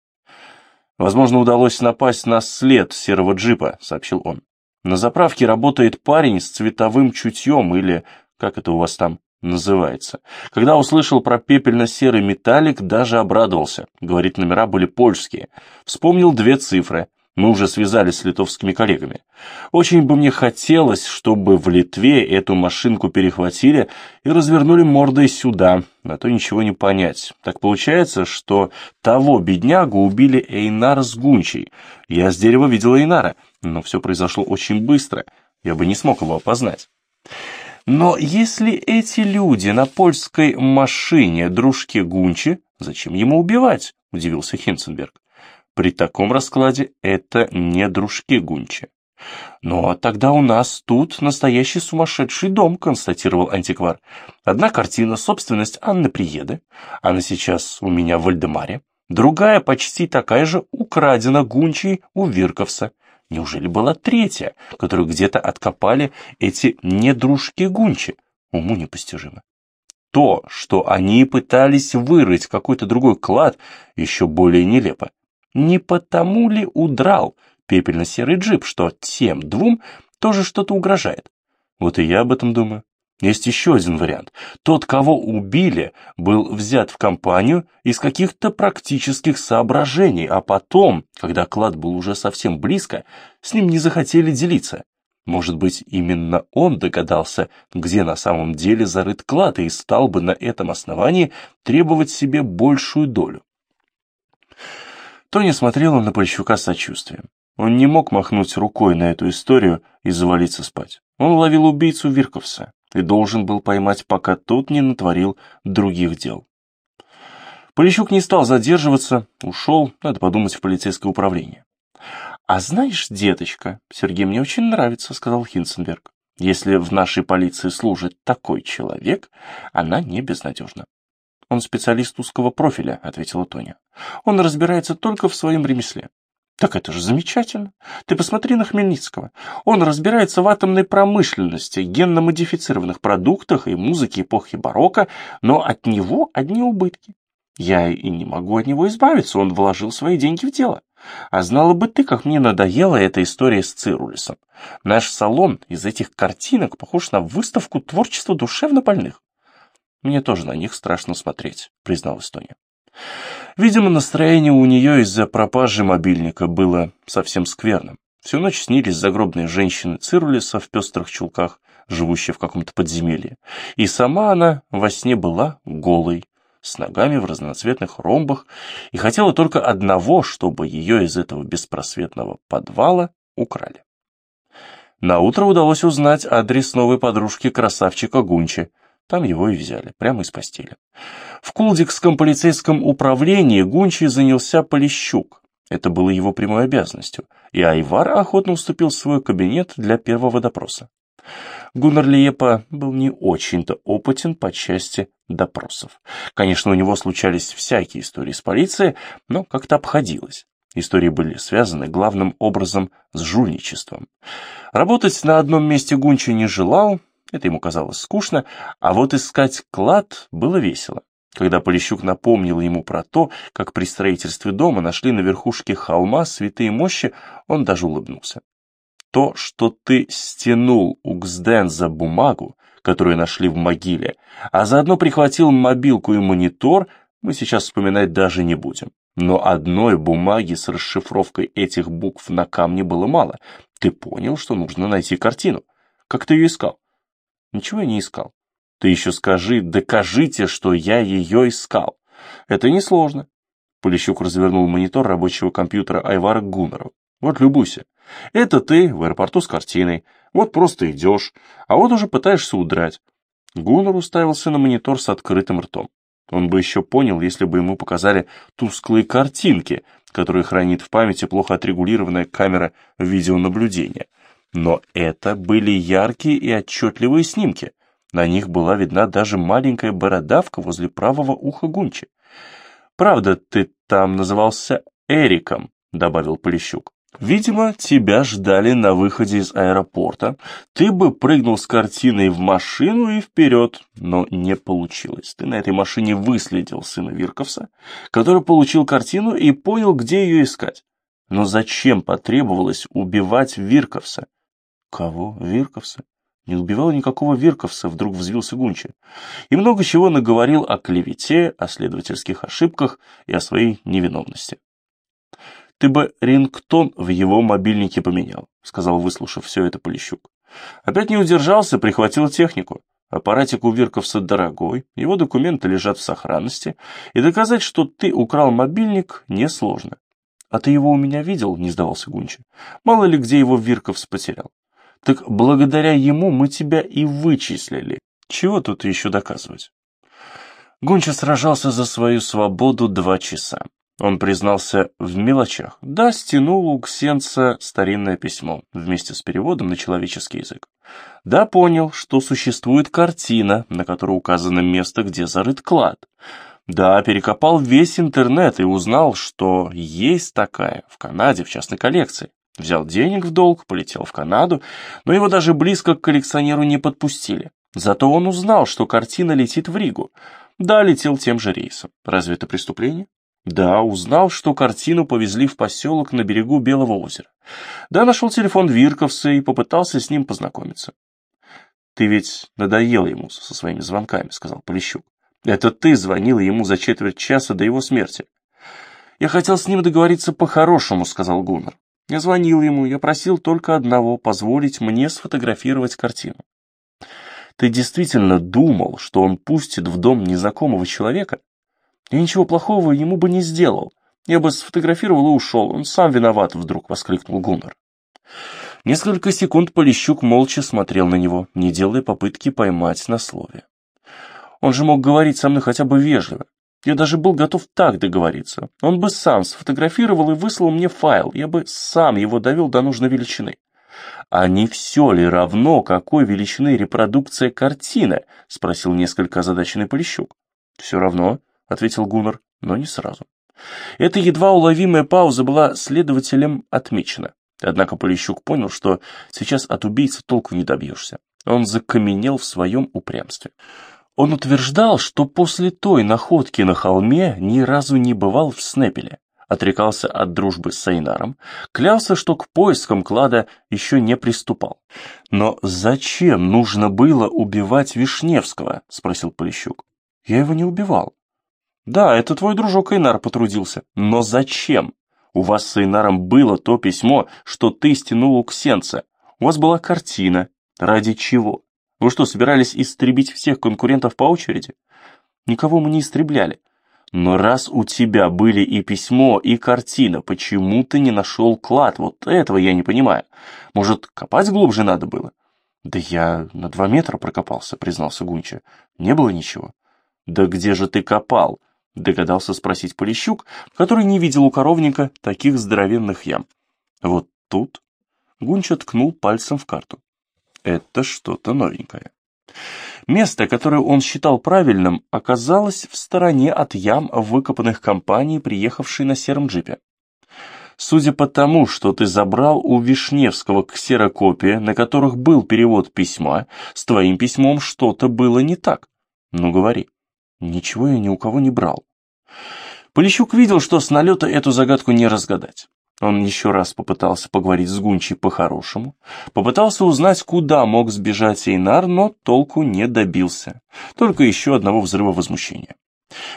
A: «Возможно, удалось напасть на след серого джипа», — сообщил он. «На заправке работает парень с цветовым чутьем, или как это у вас там называется. Когда услышал про пепельно-серый металлик, даже обрадовался. Говорит, номера были польские. Вспомнил две цифры — мы уже связались с литовскими коллегами. Очень бы мне хотелось, чтобы в Литве эту машинку перехватили и развернули мордой сюда, а то ничего не понять. Так получается, что того беднягу убили Эйнар с Гунчей. Я с дерева видел Эйнара, но все произошло очень быстро, я бы не смог его опознать. Но если эти люди на польской машине дружки Гунчи, зачем ему убивать? Удивился Хинценберг. При таком раскладе это не дружки Гунчи. «Ну, а тогда у нас тут настоящий сумасшедший дом», — констатировал антиквар. «Одна картина — собственность Анны Приеды, она сейчас у меня в Вальдемаре, другая почти такая же украдена Гунчей у Вирковса. Неужели была третья, которую где-то откопали эти недружки Гунчи? Уму непостижимо. То, что они пытались вырыть какой-то другой клад, еще более нелепо. Не потому ли удрал пепельно-серый джип, что тем двум тоже что-то угрожает? Вот и я об этом думаю. Есть еще один вариант. Тот, кого убили, был взят в компанию из каких-то практических соображений, а потом, когда клад был уже совсем близко, с ним не захотели делиться. Может быть, именно он догадался, где на самом деле зарыт клад, и стал бы на этом основании требовать себе большую долю. Тоня смотрела на Польщука с сочувствием. Он не мог махнуть рукой на эту историю и завалиться спать. Он ловил убийцу Вирковса и должен был поймать, пока тот не натворил других дел. Полищук не стал задерживаться, ушел, надо подумать, в полицейское управление. «А знаешь, деточка, Сергей мне очень нравится», — сказал Хинценберг. «Если в нашей полиции служит такой человек, она не безнадежна». «Он специалист узкого профиля», — ответила Тоня. «Он разбирается только в своем ремесле. Так это же замечательно. Ты посмотри на Хмельницкого. Он разбирается в атомной промышленности, генно-модифицированных продуктах и музыке эпохи барокко, но от него одни убытки. Я и не могу от него избавиться, он вложил свои деньги в дело. А знала бы ты, как мне надоела эта история с Цирулисом. Наш салон из этих картинок похож на выставку творчества душевно больных. Мне тоже на них страшно смотреть, призналась Тоня. Видимо, настроение у нее из-за пропажи мобильника было совсем скверным. Всю ночь снились загробные женщины Цирулиса в пестрых чулках, живущие в каком-то подземелье. И сама она во сне была голой, с ногами в разноцветных ромбах, и хотела только одного, чтобы ее из этого беспросветного подвала украли. На утро удалось узнать адрес новой подружки красавчика Гунчи, там его и взяли, прямо из постели. В Кулдикском полицейском управлении Гунчий занялся Полищук. Это было его прямой обязанностью, и Айвар охотно уступил свой кабинет для первого допроса. Гуннар Лиепа был не очень-то опытен по части допросов. Конечно, у него случались всякие истории с полицией, но как-то обходилось. Истории были связаны главным образом с жульничеством. Работать на одном месте Гунчи не желал, это ему казалось скучно, а вот искать клад было весело. Когда Полищук напомнил ему про то, как при строительстве дома нашли на верхушке холма святые мощи, он даже улыбнулся. То, что ты стянул у Гсденза бумагу, которую нашли в могиле, а заодно прихватил мобилку и монитор, мы сейчас вспоминать даже не будем. Но одной бумаги с расшифровкой этих букв на камне было мало. Ты понял, что нужно найти картину. Как ты ее искал? Ничего я не искал. Ты еще скажи, докажите, что я ее искал. Это несложно. Полищук развернул монитор рабочего компьютера Айвара Гуннеру. Вот любуйся. Это ты в аэропорту с картиной. Вот просто идешь, а вот уже пытаешься удрать. Гуннер уставился на монитор с открытым ртом. Он бы еще понял, если бы ему показали тусклые картинки, которые хранит в памяти плохо отрегулированная камера видеонаблюдения. Но это были яркие и отчетливые снимки. На них была видна даже маленькая бородавка возле правого уха Гунчи. «Правда, ты там назывался Эриком», — добавил Полищук. «Видимо, тебя ждали на выходе из аэропорта. Ты бы прыгнул с картиной в машину и вперед, но не получилось. Ты на этой машине выследил сына Вирковса, который получил картину и понял, где ее искать. Но зачем потребовалось убивать Вирковса? Кого? Вирковса? Не убивал никакого Вирковса, вдруг взвился Гунча. И много чего наговорил о клевете, о следовательских ошибках и о своей невиновности. «Ты бы рингтон в его мобильнике поменял», — сказал, выслушав все это Полищук. Опять не удержался, прихватил технику. Аппаратик у Вирковса дорогой, его документы лежат в сохранности, и доказать, что ты украл мобильник, несложно. «А ты его у меня видел?» — не сдавался Гунча. «Мало ли где его Вирковс потерял. Так благодаря ему мы тебя и вычислили. Чего тут еще доказывать? Гонча сражался за свою свободу два часа. Он признался в мелочах. Да, стянул у Ксенца старинное письмо вместе с переводом на человеческий язык. Да, понял, что существует картина, на которой указано место, где зарыт клад. Да, перекопал весь интернет и узнал, что есть такая в Канаде в частной коллекции. Взял денег в долг, полетел в Канаду, но его даже близко к коллекционеру не подпустили. Зато он узнал, что картина летит в Ригу. Да, летел тем же рейсом. Разве это преступление? Да, узнал, что картину повезли в поселок на берегу Белого озера. Да, нашел телефон Вирковса и попытался с ним познакомиться. «Ты ведь надоел ему со своими звонками», — сказал Полищук. «Это ты звонил ему за четверть часа до его смерти». «Я хотел с ним договориться по-хорошему», — сказал Гуннер. «Я звонил ему, я просил только одного — позволить мне сфотографировать картину». «Ты действительно думал, что он пустит в дом незнакомого человека?» Я ничего плохого ему бы не сделал. Я бы сфотографировал и ушел. Он сам виноват, вдруг воскликнул Гуннер. Несколько секунд Полищук молча смотрел на него, не делая попытки поймать на слове. Он же мог говорить со мной хотя бы вежливо. Я даже был готов так договориться. Он бы сам сфотографировал и выслал мне файл. Я бы сам его довел до нужной величины. «А не все ли равно, какой величины репродукция картины?» — спросил несколько озадаченный Полищук. «Все равно», ответил Гуннер, но не сразу. Эта едва уловимая пауза была следователем отмечена. Однако Полищук понял, что сейчас от убийцы толку не добьешься. Он закаменел в своем упрямстве. Он утверждал, что после той находки на холме ни разу не бывал в Снепеле, отрекался от дружбы с Сайнаром, клялся, что к поискам клада еще не приступал. «Но зачем нужно было убивать Вишневского?» — спросил Полищук. «Я его не убивал. Да, это твой дружок Эйнар потрудился. Но зачем? У вас с Эйнаром было то письмо, что ты стянул у Ксенца. У вас была картина. Ради чего? Вы что, собирались истребить всех конкурентов по очереди? Никого мы не истребляли. Но раз у тебя были и письмо, и картина, почему ты не нашел клад? Вот этого я не понимаю. Может, копать глубже надо было? Да я на два метра прокопался, признался Гунча. Не было ничего. Да где же ты копал? Догадался спросить Полищук, который не видел у коровника таких здоровенных ям. Вот тут Гунча ткнул пальцем в карту. Это что-то новенькое. Место, которое он считал правильным, оказалось в стороне от ям, выкопанных компанией, приехавшей на сером джипе. Судя по тому, что ты забрал у Вишневского ксерокопия, на которых был перевод письма, с твоим письмом что-то было не так. Ну, говори. Ничего я ни у кого не брал. Полищук видел, что с налета эту загадку не разгадать. Он еще раз попытался поговорить с Гунчей по-хорошему, попытался узнать, куда мог сбежать Эйнар, но толку не добился. Только еще одного взрыва возмущения.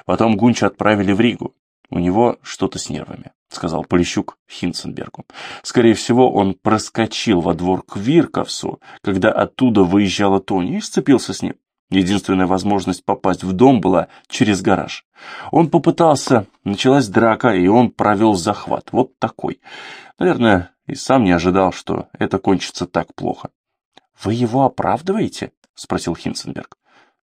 A: Потом Гунча отправили в Ригу. У него что-то с нервами, сказал Полищук Хинценбергу. Скорее всего, он проскочил во двор к Вирковсу, когда оттуда выезжала Тони и сцепился с ним. Единственная возможность попасть в дом была через гараж. Он попытался, началась драка, и он провел захват. Вот такой. Наверное, и сам не ожидал, что это кончится так плохо. «Вы его оправдываете?» — спросил Хинценберг.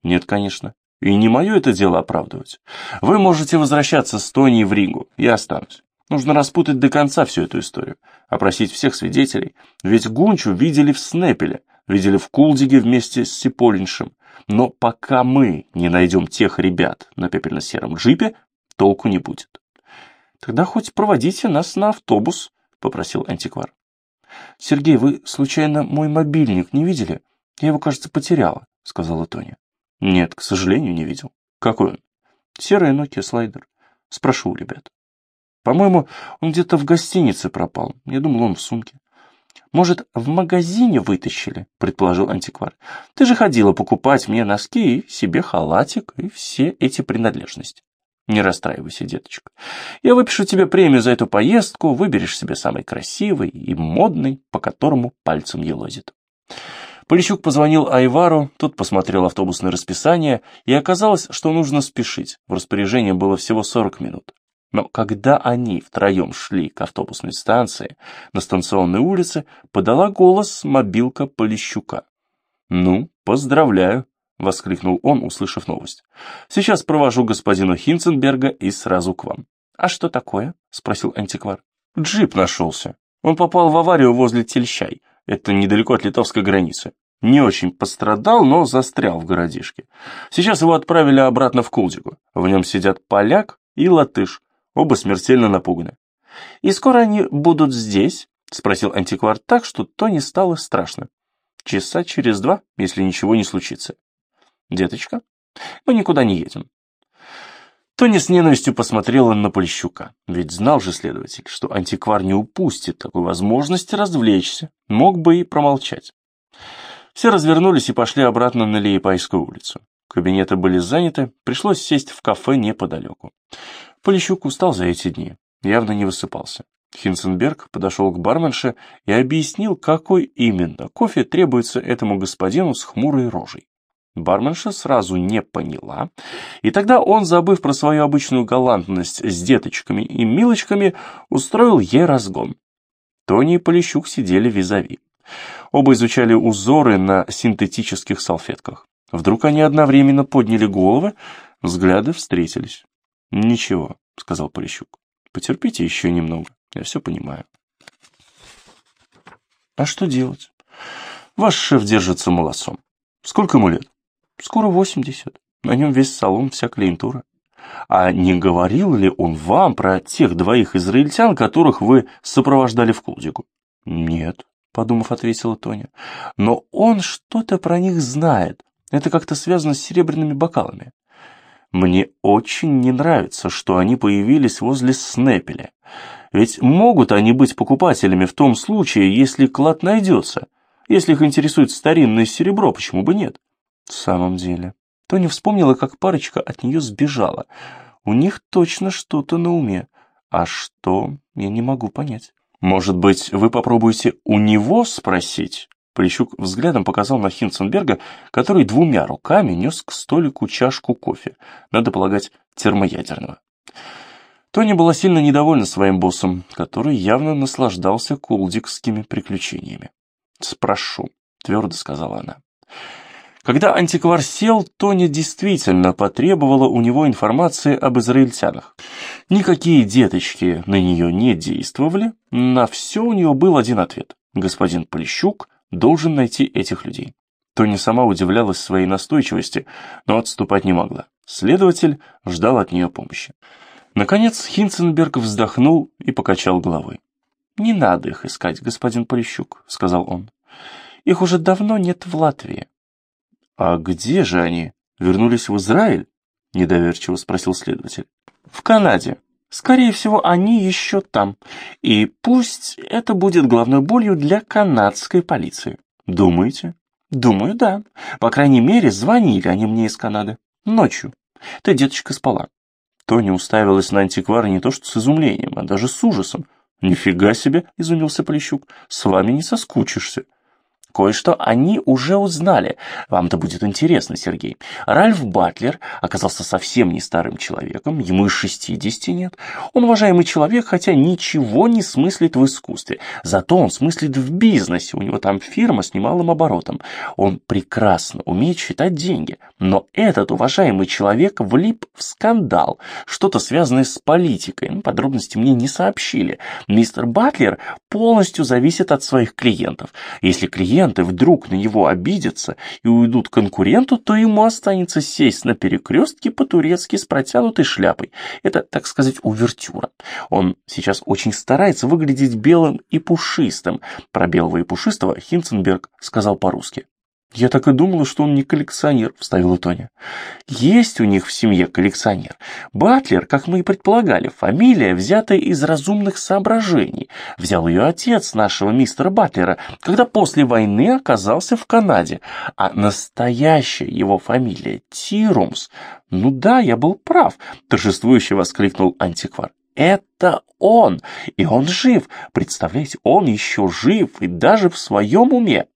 A: «Нет, конечно. И не мое это дело оправдывать. Вы можете возвращаться с Тони в Ригу. Я останусь. Нужно распутать до конца всю эту историю. Опросить всех свидетелей. Ведь Гунчу видели в Снепеле, видели в Кулдиге вместе с Сиполиншем. Но пока мы не найдем тех ребят на пепельно-сером джипе, толку не будет. Тогда хоть проводите нас на автобус, попросил антиквар. Сергей, вы случайно мой мобильник не видели? Я его, кажется, потеряла, сказала Тоня. Нет, к сожалению, не видел. Какой он? Серый Nokia слайдер. Спрошу у ребят. По-моему, он где-то в гостинице пропал. Я думал, он в сумке. Может, в магазине вытащили, предположил антиквар. Ты же ходила покупать мне носки и себе халатик и все эти принадлежности. Не расстраивайся, деточка. Я выпишу тебе премию за эту поездку, выберешь себе самый красивый и модный, по которому пальцем елозит. Полищук позвонил Айвару, тот посмотрел автобусное расписание, и оказалось, что нужно спешить. В распоряжении было всего 40 минут. Но когда они втроем шли к автобусной станции на станционной улице, подала голос мобилка Полищука. «Ну, поздравляю», — воскликнул он, услышав новость. «Сейчас провожу господина Хинценберга и сразу к вам». «А что такое?» — спросил антиквар. «Джип нашелся. Он попал в аварию возле Тельщай. Это недалеко от литовской границы. Не очень пострадал, но застрял в городишке. Сейчас его отправили обратно в Кулдигу. В нем сидят поляк и латыш. Оба смертельно напуганы. «И скоро они будут здесь?» — спросил антиквар так, что то не стало страшно. «Часа через два, если ничего не случится». «Деточка, мы никуда не едем». Тони с ненавистью посмотрела на Полищука, ведь знал же следователь, что антиквар не упустит такой возможности развлечься, мог бы и промолчать. Все развернулись и пошли обратно на Лиепайскую улицу. Кабинеты были заняты, пришлось сесть в кафе неподалеку. Полищук устал за эти дни, явно не высыпался. Хинценберг подошел к барменше и объяснил, какой именно кофе требуется этому господину с хмурой рожей. Барменша сразу не поняла, и тогда он, забыв про свою обычную галантность с деточками и милочками, устроил ей разгон. Тони и Полищук сидели визави. Оба изучали узоры на синтетических салфетках. Вдруг они одновременно подняли головы, взгляды встретились. «Ничего», — сказал Полищук. «Потерпите еще немного, я все понимаю». «А что делать? Ваш шеф держится молодцом. Сколько ему лет?» «Скоро восемьдесят. На нем весь салон, вся клиентура. А не говорил ли он вам про тех двоих израильтян, которых вы сопровождали в Кулдику?» «Нет», — подумав, ответила Тоня. «Но он что-то про них знает. Это как-то связано с серебряными бокалами. Мне очень не нравится, что они появились возле Снепеля. Ведь могут они быть покупателями в том случае, если клад найдется. Если их интересует старинное серебро, почему бы нет? В самом деле. Тоня вспомнила, как парочка от нее сбежала. У них точно что-то на уме. А что, я не могу понять. Может быть, вы попробуете у него спросить? Полищук взглядом показал на Хинценберга, который двумя руками нес к столику чашку кофе, надо полагать, термоядерного. Тони была сильно недовольна своим боссом, который явно наслаждался кулдикскими приключениями. «Спрошу», — твердо сказала она. Когда антиквар сел, Тони действительно потребовала у него информации об израильтянах. Никакие деточки на нее не действовали, на все у нее был один ответ. Господин Полищук должен найти этих людей. Тони сама удивлялась своей настойчивости, но отступать не могла. Следователь ждал от нее помощи. Наконец Хинценберг вздохнул и покачал головой. «Не надо их искать, господин Полищук», — сказал он. «Их уже давно нет в Латвии». «А где же они? Вернулись в Израиль?» — недоверчиво спросил следователь. «В Канаде. Скорее всего, они еще там. И пусть это будет головной болью для канадской полиции. Думаете? Думаю, да. По крайней мере, звонили они мне из Канады. Ночью. Ты, деточка, спала. Тони уставилась на антиквара не то что с изумлением, а даже с ужасом. «Нифига себе!» — изумился Полищук. «С вами не соскучишься». Кое-что они уже узнали. Вам-то будет интересно, Сергей. Ральф Батлер оказался совсем не старым человеком, ему и 60 нет. Он уважаемый человек, хотя ничего не смыслит в искусстве. Зато он смыслит в бизнесе, у него там фирма с немалым оборотом. Он прекрасно умеет считать деньги. Но этот уважаемый человек влип в скандал, что-то связанное с политикой. Ну, подробности мне не сообщили. Мистер Батлер полностью зависит от своих клиентов. Если клиент клиенты вдруг на него обидятся и уйдут к конкуренту, то ему останется сесть на перекрестке по-турецки с протянутой шляпой. Это, так сказать, увертюра. Он сейчас очень старается выглядеть белым и пушистым. Про белого и пушистого Хинценберг сказал по-русски. «Я так и думала, что он не коллекционер», — вставила Тоня. «Есть у них в семье коллекционер. Батлер, как мы и предполагали, фамилия, взятая из разумных соображений. Взял ее отец нашего мистера Батлера, когда после войны оказался в Канаде. А настоящая его фамилия Тирумс. Ну да, я был прав», — торжествующе воскликнул антиквар. Это он, и он жив. Представляете, он еще жив и даже в своем уме.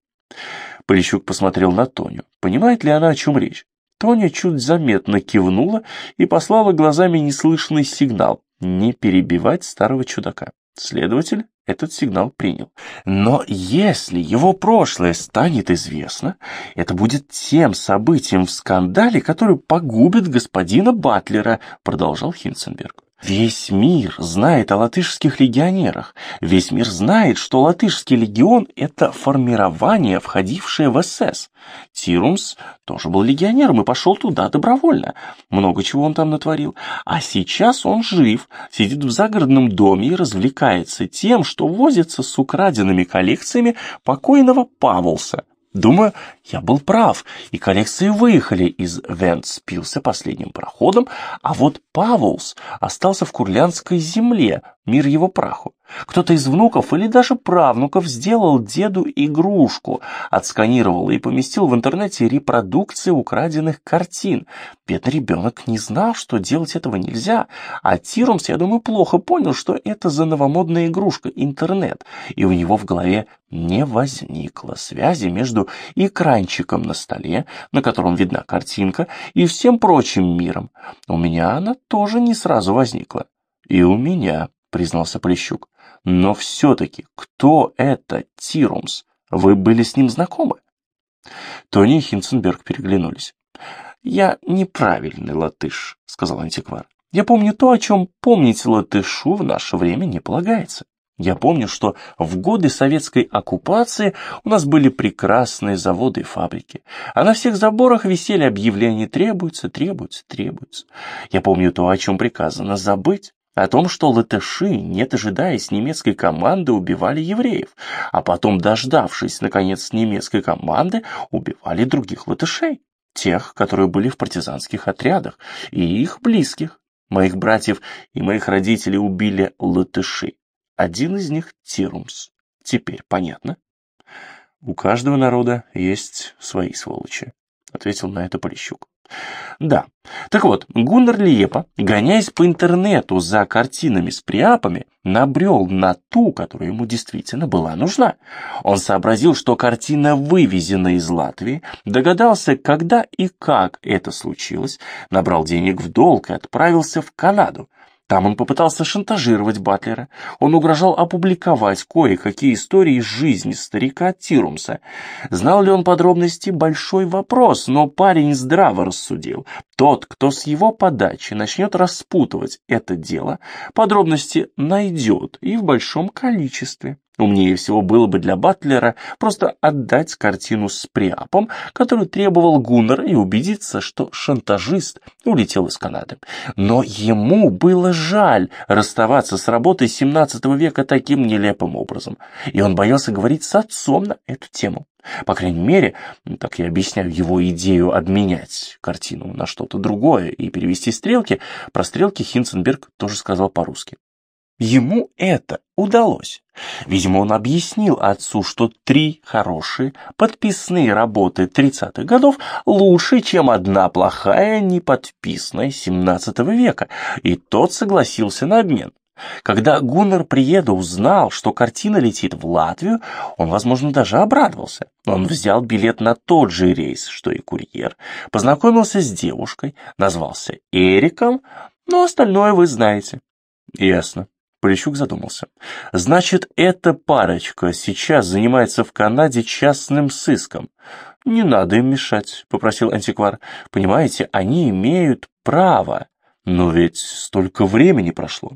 A: Полищук посмотрел на Тоню. Понимает ли она, о чем речь? Тоня чуть заметно кивнула и послала глазами неслышный сигнал. не перебивать старого чудака. Следователь этот сигнал принял. Но если его прошлое станет известно, это будет тем событием в скандале, который погубит господина Батлера, продолжал Хинценберг. Весь мир знает о латышских легионерах. Весь мир знает, что латышский легион – это формирование, входившее в СС. Тирумс тоже был легионером и пошел туда добровольно. Много чего он там натворил. А сейчас он жив, сидит в загородном доме и развлекается тем, что возится с украденными коллекциями покойного Павлса. Думаю, я был прав, и коллекции выехали из Вентспилса последним проходом, а вот Павлс остался в Курлянской земле, мир его праху. Кто-то из внуков или даже правнуков сделал деду игрушку, отсканировал и поместил в интернете репродукции украденных картин. Бедный ребенок не знал, что делать этого нельзя, а Тирумс, я думаю, плохо понял, что это за новомодная игрушка, интернет, и у него в голове не возникло связи между экранчиком на столе, на котором видна картинка, и всем прочим миром. У меня она тоже не сразу возникла. И у меня, признался Плещук. Но все-таки, кто это Тирумс? Вы были с ним знакомы? Тони и Хинценберг переглянулись. «Я неправильный латыш», — сказал антиквар. «Я помню то, о чем помнить латышу в наше время не полагается. Я помню, что в годы советской оккупации у нас были прекрасные заводы и фабрики, а на всех заборах висели объявления «требуется, требуется, требуется». Я помню то, о чем приказано забыть, о том, что латыши, не дожидаясь немецкой команды, убивали евреев, а потом, дождавшись, наконец, немецкой команды, убивали других латышей, тех, которые были в партизанских отрядах, и их близких. Моих братьев и моих родителей убили латыши. Один из них — Тирумс. Теперь понятно? У каждого народа есть свои сволочи, — ответил на это Полищук. Да. Так вот, Гуннар Лиепа, гоняясь по интернету за картинами с приапами, набрел на ту, которая ему действительно была нужна. Он сообразил, что картина вывезена из Латвии, догадался, когда и как это случилось, набрал денег в долг и отправился в Канаду. Там он попытался шантажировать Батлера. Он угрожал опубликовать кое-какие истории из жизни старика Тирумса. Знал ли он подробности – большой вопрос, но парень здраво рассудил. Тот, кто с его подачи начнет распутывать это дело, подробности найдет и в большом количестве. Умнее всего было бы для Батлера просто отдать картину с Приапом, которую требовал Гуннер, и убедиться, что шантажист улетел из Канады. Но ему было жаль расставаться с работой 17 века таким нелепым образом, и он боялся говорить с отцом на эту тему. По крайней мере, так я объясняю его идею обменять картину на что-то другое и перевести стрелки, про стрелки Хинценберг тоже сказал по-русски. Ему это удалось. Видимо, он объяснил отцу, что три хорошие подписные работы 30-х годов лучше, чем одна плохая неподписная 17 века, и тот согласился на обмен. Когда Гуннер Приеда узнал, что картина летит в Латвию, он, возможно, даже обрадовался. Он взял билет на тот же рейс, что и курьер, познакомился с девушкой, назвался Эриком, но остальное вы знаете. Ясно. Полищук задумался. «Значит, эта парочка сейчас занимается в Канаде частным сыском. Не надо им мешать», — попросил антиквар. «Понимаете, они имеют право. Но ведь столько времени прошло.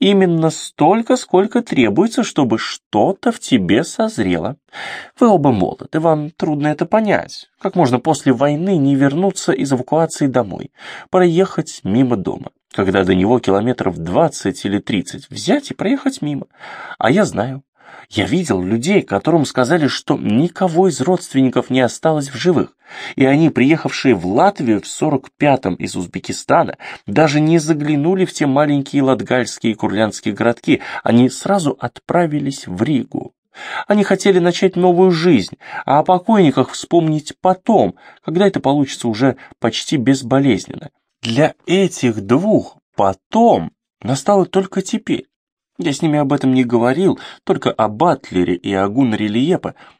A: Именно столько, сколько требуется, чтобы что-то в тебе созрело. Вы оба молоды, вам трудно это понять. Как можно после войны не вернуться из эвакуации домой, проехать мимо дома, когда до него километров 20 или 30, взять и проехать мимо. А я знаю, я видел людей, которым сказали, что никого из родственников не осталось в живых, и они, приехавшие в Латвию в 45-м из Узбекистана, даже не заглянули в те маленькие латгальские и курлянские городки, они сразу отправились в Ригу. Они хотели начать новую жизнь, а о покойниках вспомнить потом, когда это получится уже почти безболезненно. Для этих двух потом настало только теперь. Я с ними об этом не говорил, только о Батлере и о Гуннаре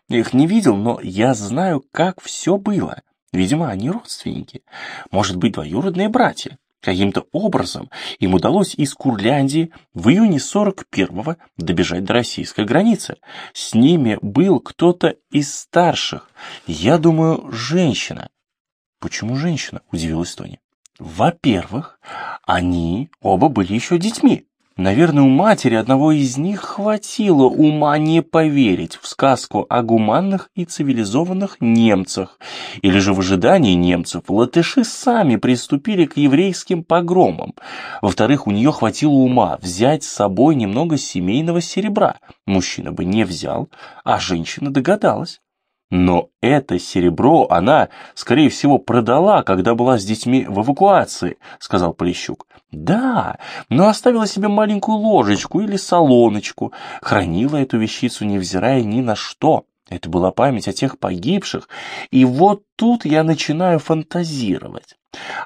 A: их не видел, но я знаю, как все было. Видимо, они родственники. Может быть, двоюродные братья. Каким-то образом им удалось из Курляндии в июне 41-го добежать до российской границы. С ними был кто-то из старших, я думаю, женщина. Почему женщина? Удивилась Тони. Во-первых, они оба были еще детьми. Наверное, у матери одного из них хватило ума не поверить в сказку о гуманных и цивилизованных немцах. Или же в ожидании немцев латыши сами приступили к еврейским погромам. Во-вторых, у нее хватило ума взять с собой немного семейного серебра. Мужчина бы не взял, а женщина догадалась. Но это серебро она, скорее всего, продала, когда была с детьми в эвакуации, сказал Полищук. Да, но оставила себе маленькую ложечку или солоночку, хранила эту вещицу, невзирая ни на что. Это была память о тех погибших, и вот тут я начинаю фантазировать.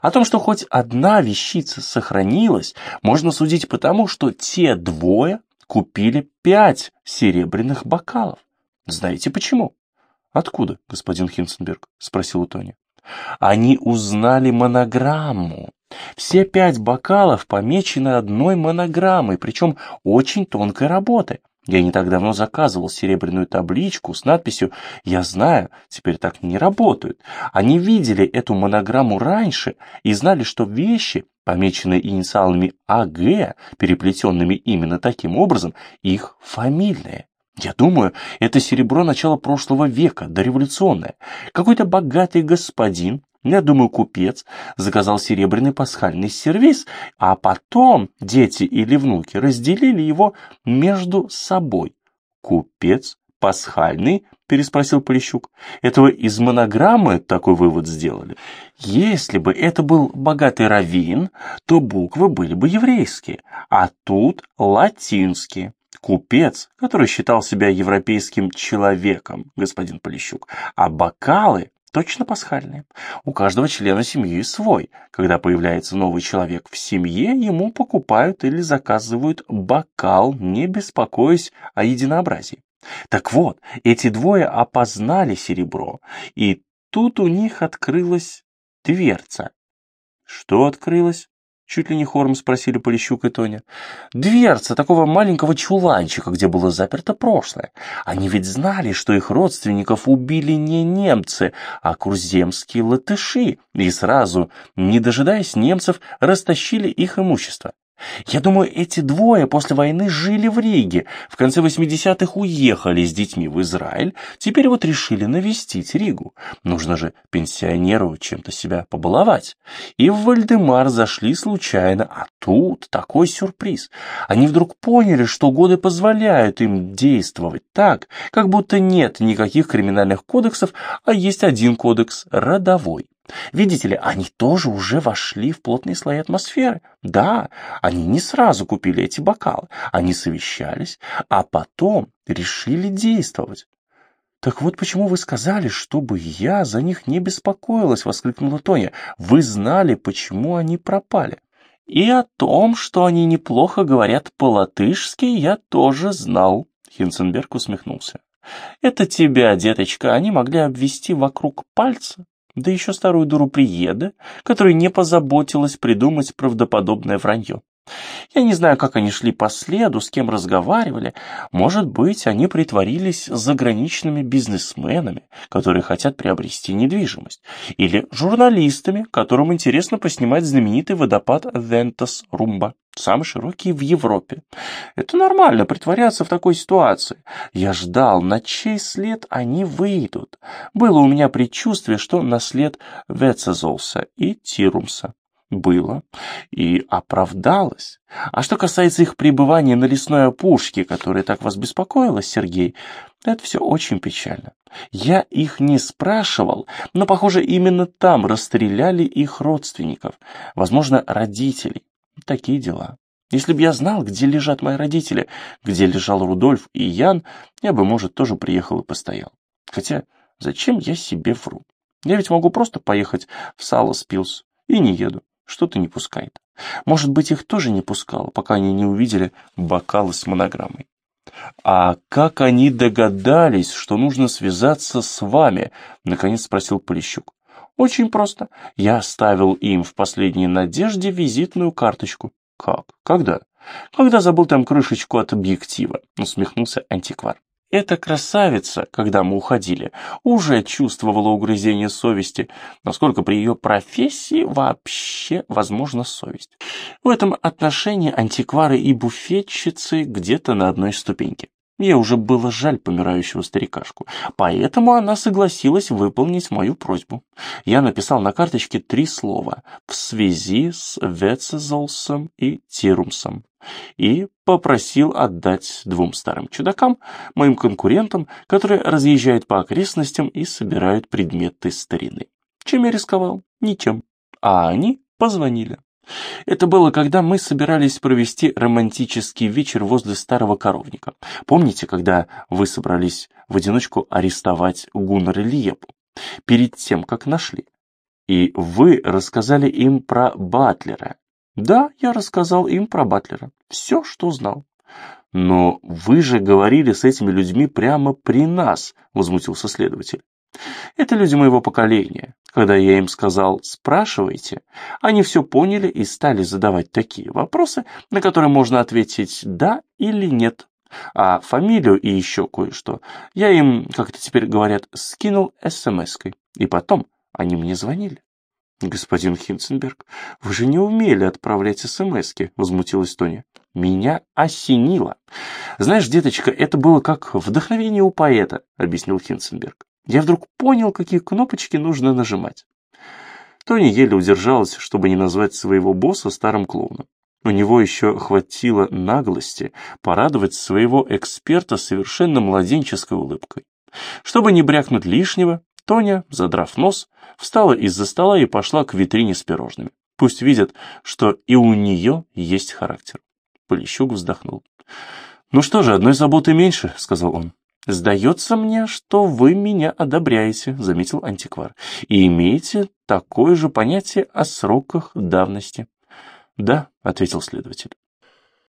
A: О том, что хоть одна вещица сохранилась, можно судить потому, что те двое купили пять серебряных бокалов. Знаете почему? «Откуда, господин Хинценберг?» — спросил Тони. «Они узнали монограмму. Все пять бокалов помечены одной монограммой, причем очень тонкой работы. Я не так давно заказывал серебряную табличку с надписью «Я знаю, теперь так не работают». Они видели эту монограмму раньше и знали, что вещи, помеченные инициалами АГ, переплетенными именно таким образом, их фамильные. Я думаю, это серебро начала прошлого века, дореволюционное. Какой-то богатый господин, я думаю, купец, заказал серебряный пасхальный сервиз, а потом дети или внуки разделили его между собой. Купец пасхальный? переспросил Полищук. Этого из монограммы такой вывод сделали. Если бы это был богатый раввин, то буквы были бы еврейские, а тут латинские. Купец, который считал себя европейским человеком, господин Полищук, а бокалы точно пасхальные. У каждого члена семьи свой. Когда появляется новый человек в семье, ему покупают или заказывают бокал, не беспокоясь о единообразии. Так вот, эти двое опознали серебро, и тут у них открылась дверца. Что открылось? Чуть ли не хором спросили Полищук и Тоня. Дверца такого маленького чуланчика, где было заперто прошлое. Они ведь знали, что их родственников убили не немцы, а курземские латыши, и сразу, не дожидаясь немцев, растащили их имущество. Я думаю, эти двое после войны жили в Риге, в конце 80-х уехали с детьми в Израиль, теперь вот решили навестить Ригу. Нужно же пенсионеру чем-то себя побаловать. И в Вальдемар зашли случайно, а тут такой сюрприз. Они вдруг поняли, что годы позволяют им действовать так, как будто нет никаких криминальных кодексов, а есть один кодекс – родовой. Видите ли, они тоже уже вошли в плотные слои атмосферы. Да, они не сразу купили эти бокалы, они совещались, а потом решили действовать. «Так вот почему вы сказали, чтобы я за них не беспокоилась», — воскликнула Тоня. «Вы знали, почему они пропали». «И о том, что они неплохо говорят по-латышски, я тоже знал», — Хинценберг усмехнулся. «Это тебя, деточка, они могли обвести вокруг пальца, да еще старую дуру приеда, которая не позаботилась придумать правдоподобное вранье. Я не знаю, как они шли по следу, с кем разговаривали. Может быть, они притворились заграничными бизнесменами, которые хотят приобрести недвижимость, или журналистами, которым интересно поснимать знаменитый водопад Вентас Румба, самый широкий в Европе. Это нормально притворяться в такой ситуации. Я ждал, на чей след они выйдут. Было у меня предчувствие, что на след Вецезолса и Тирумса было и оправдалось. А что касается их пребывания на лесной опушке, которая так вас беспокоила, Сергей, это все очень печально. Я их не спрашивал, но, похоже, именно там расстреляли их родственников, возможно, родителей. Такие дела. Если бы я знал, где лежат мои родители, где лежал Рудольф и Ян, я бы, может, тоже приехал и постоял. Хотя, зачем я себе вру? Я ведь могу просто поехать в Саласпилс и не еду что-то не пускает. Может быть, их тоже не пускало, пока они не увидели бокалы с монограммой. «А как они догадались, что нужно связаться с вами?» — наконец спросил Полищук. Очень просто. Я оставил им в последней надежде визитную карточку. Как? Когда? Когда забыл там крышечку от объектива, усмехнулся антиквар. Эта красавица, когда мы уходили, уже чувствовала угрызение совести, насколько при ее профессии вообще возможна совесть. В этом отношении антиквары и буфетчицы где-то на одной ступеньке. Мне уже было жаль помирающего старикашку, поэтому она согласилась выполнить мою просьбу. Я написал на карточке три слова «в связи с Вецезолсом и Тирумсом» и попросил отдать двум старым чудакам, моим конкурентам, которые разъезжают по окрестностям и собирают предметы старины. Чем я рисковал? Ничем. А они позвонили. Это было, когда мы собирались провести романтический вечер возле старого коровника. Помните, когда вы собрались в одиночку арестовать Гуннера Лиепу? Перед тем, как нашли. И вы рассказали им про Батлера. Да, я рассказал им про Батлера. Все, что знал. Но вы же говорили с этими людьми прямо при нас, возмутился следователь. Это люди моего поколения. Когда я им сказал «спрашивайте», они все поняли и стали задавать такие вопросы, на которые можно ответить «да» или «нет». А фамилию и еще кое-что я им, как это теперь говорят, скинул смс-кой. И потом они мне звонили. «Господин Хинценберг, вы же не умели отправлять смски», — возмутилась Тоня. «Меня осенило. Знаешь, деточка, это было как вдохновение у поэта», — объяснил Хинценберг. Я вдруг понял, какие кнопочки нужно нажимать. Тони еле удержалась, чтобы не назвать своего босса старым клоуном. У него еще хватило наглости порадовать своего эксперта совершенно младенческой улыбкой. Чтобы не брякнуть лишнего, Тоня, задрав нос, встала из-за стола и пошла к витрине с пирожными. Пусть видят, что и у нее есть характер. Полищук вздохнул. «Ну что же, одной заботы меньше», — сказал он. «Сдается мне, что вы меня одобряете», — заметил антиквар, «и имеете такое же понятие о сроках давности». «Да», — ответил следователь.